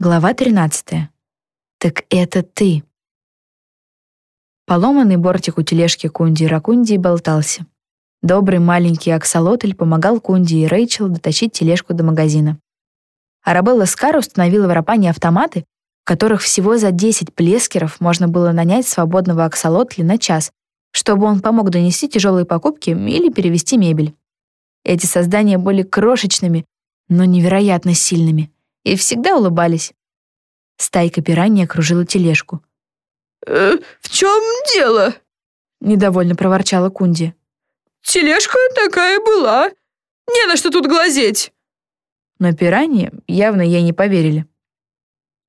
Глава 13. Так это ты. Поломанный бортик у тележки Кунди и Ракунди болтался. Добрый маленький аксолотль помогал Кунди и Рэйчел дотащить тележку до магазина. Арабелла Скар установила в Рапане автоматы, в которых всего за 10 плескеров можно было нанять свободного аксолотля на час, чтобы он помог донести тяжелые покупки или перевести мебель. Эти создания были крошечными, но невероятно сильными — и всегда улыбались. Стайка пираний окружила тележку. «Э, «В чем дело?» — недовольно проворчала Кунди. «Тележка такая была. Не на что тут глазеть». Но пираньи явно ей не поверили.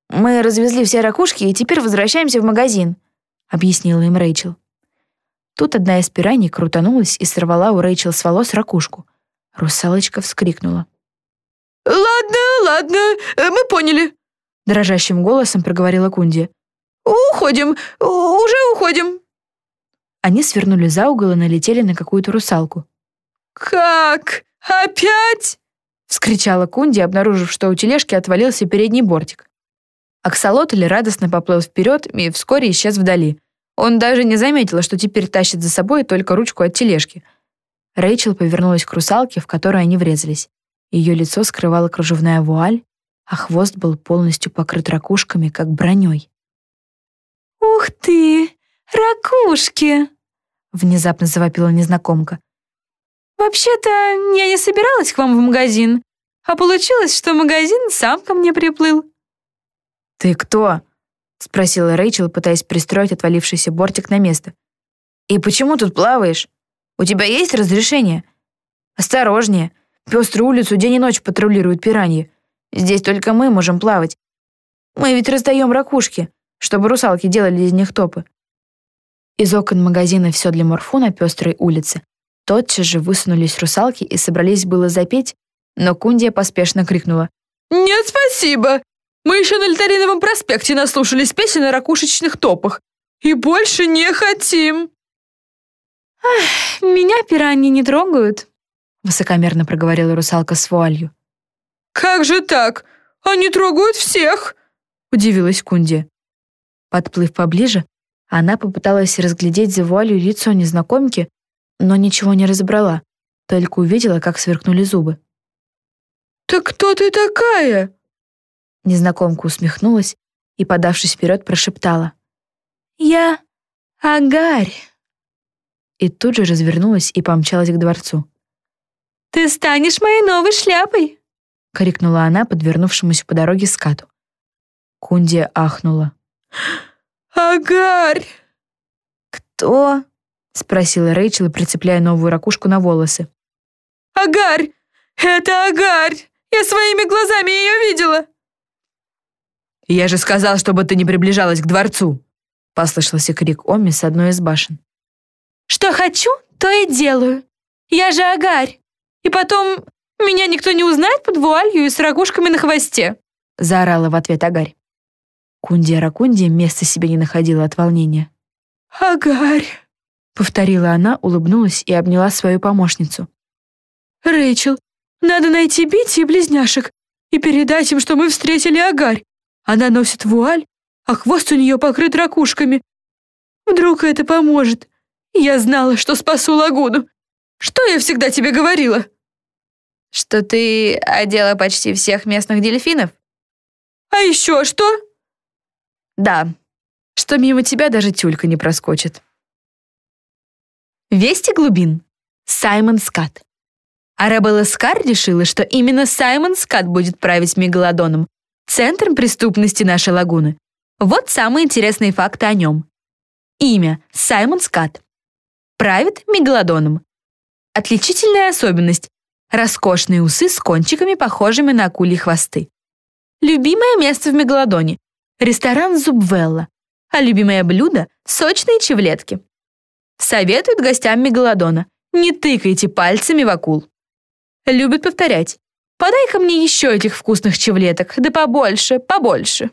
«Мы развезли все ракушки и теперь возвращаемся в магазин», — объяснила им Рэйчел. Тут одна из пираний крутанулась и сорвала у Рэйчел с волос ракушку. Русалочка вскрикнула. «Ладно, ладно, э, мы поняли», — дрожащим голосом проговорила Кунди. «Уходим, уже уходим». Они свернули за угол и налетели на какую-то русалку. «Как? Опять?» — вскричала Кунди, обнаружив, что у тележки отвалился передний бортик. Аксолотль радостно поплыл вперед и вскоре исчез вдали. Он даже не заметил, что теперь тащит за собой только ручку от тележки. Рэйчел повернулась к русалке, в которую они врезались. Ее лицо скрывала кружевная вуаль, а хвост был полностью покрыт ракушками, как броней. «Ух ты! Ракушки!» — внезапно завопила незнакомка. «Вообще-то я не собиралась к вам в магазин, а получилось, что магазин сам ко мне приплыл». «Ты кто?» — спросила Рэйчел, пытаясь пристроить отвалившийся бортик на место. «И почему тут плаваешь? У тебя есть разрешение? Осторожнее, Пеструю улицу день и ночь патрулируют пираньи. Здесь только мы можем плавать. Мы ведь раздаем ракушки, чтобы русалки делали из них топы. Из окон магазина «Все для морфу» на пестрой улице тотчас же высунулись русалки и собрались было запеть, но Кундия поспешно крикнула. «Нет, спасибо! Мы еще на Литариновом проспекте наслушались песен о ракушечных топах и больше не хотим!» Ах, «Меня пираньи не трогают», высокомерно проговорила русалка с вуалью. «Как же так? Они трогают всех!» удивилась Кунди. Подплыв поближе, она попыталась разглядеть за вуалью лицо незнакомки, но ничего не разобрала, только увидела, как сверкнули зубы. «Так кто ты такая?» Незнакомка усмехнулась и, подавшись вперед, прошептала. «Я Агарь». И тут же развернулась и помчалась к дворцу. «Ты станешь моей новой шляпой!» — крикнула она подвернувшемуся по дороге скату. Кундия ахнула. «Агарь!» «Кто?» — спросила Рэйчел, прицепляя новую ракушку на волосы. «Агарь! Это Агарь! Я своими глазами ее видела!» «Я же сказал, чтобы ты не приближалась к дворцу!» — послышался крик Оми с одной из башен. «Что хочу, то и делаю. Я же Агарь!» И потом, меня никто не узнает под вуалью и с ракушками на хвосте!» Заорала в ответ Агарь. Кундия Ракундия места себе не находила от волнения. «Агарь!» — повторила она, улыбнулась и обняла свою помощницу. «Рэйчел, надо найти Бити и близняшек и передать им, что мы встретили Агарь. Она носит вуаль, а хвост у нее покрыт ракушками. Вдруг это поможет. Я знала, что спасу лагуну. Что я всегда тебе говорила?» «Что ты одела почти всех местных дельфинов?» «А еще что?» «Да, что мимо тебя даже тюлька не проскочит». Вести глубин. Саймон Скат. Арабелла Скар решила, что именно Саймон Скат будет править Мегалодоном, центром преступности нашей лагуны. Вот самые интересные факты о нем. Имя — Саймон Скат. Правит Мегалодоном. Отличительная особенность — роскошные усы с кончиками, похожими на акульи хвосты. Любимое место в Мегалодоне — ресторан Зубвелла, а любимое блюдо — сочные чевлетки. Советуют гостям Мегалодона — не тыкайте пальцами в акул. Любят повторять — подай-ка мне еще этих вкусных чевлеток, да побольше, побольше.